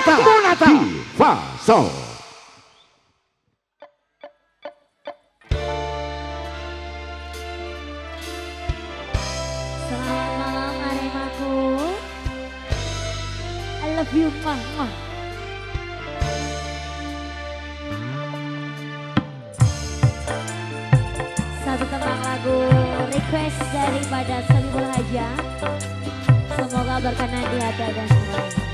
Monata, Monata, Diva Soul. Selamat malam Aremaku. I love you, mah. Satu tembang lagu request daripada Salibul Haja. Semoga berkenan di hati dan semuanya.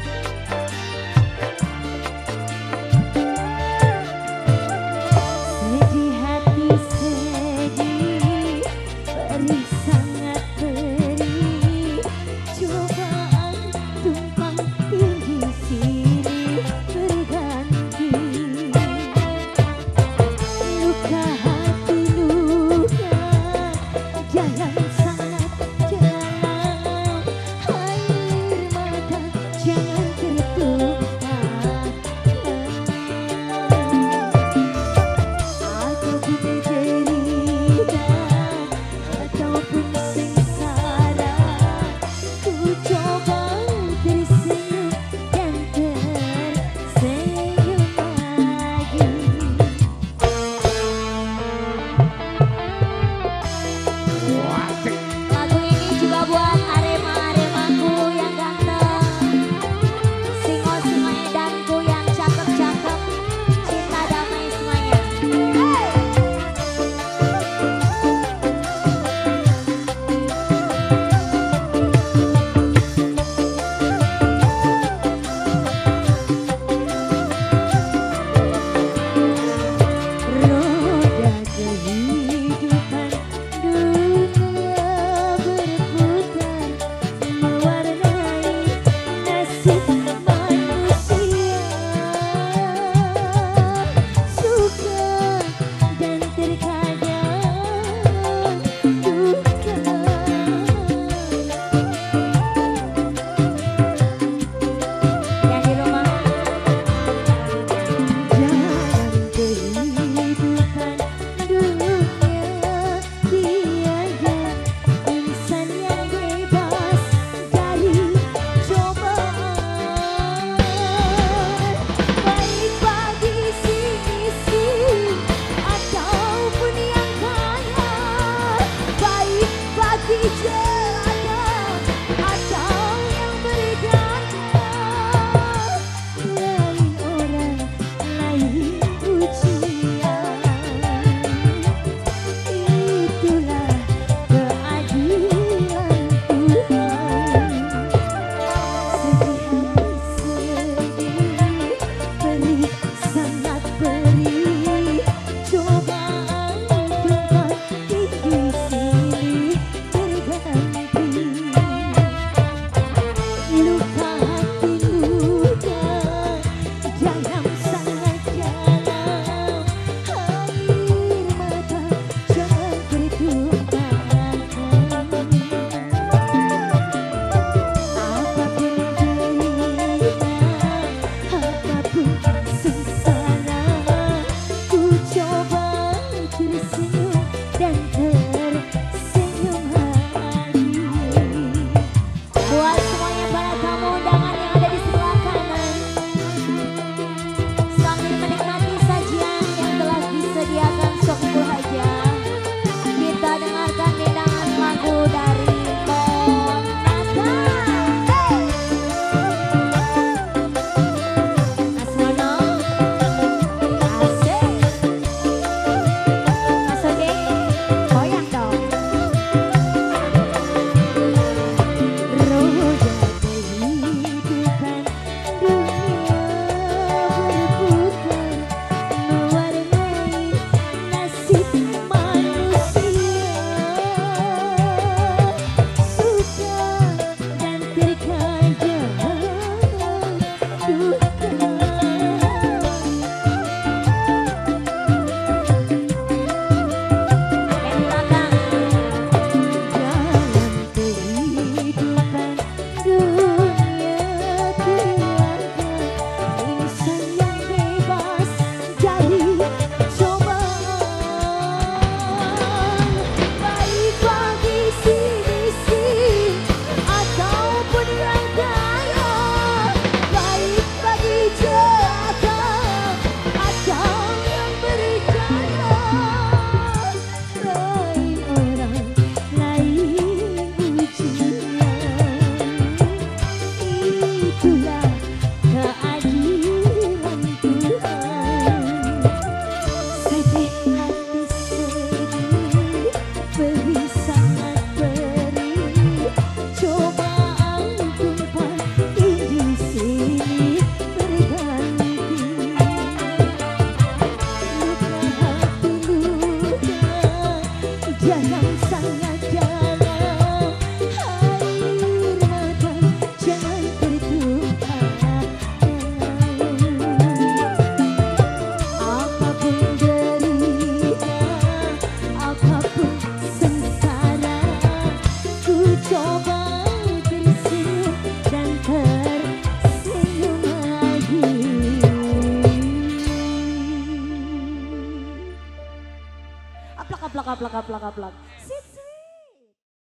Kaplak, kaplak. Si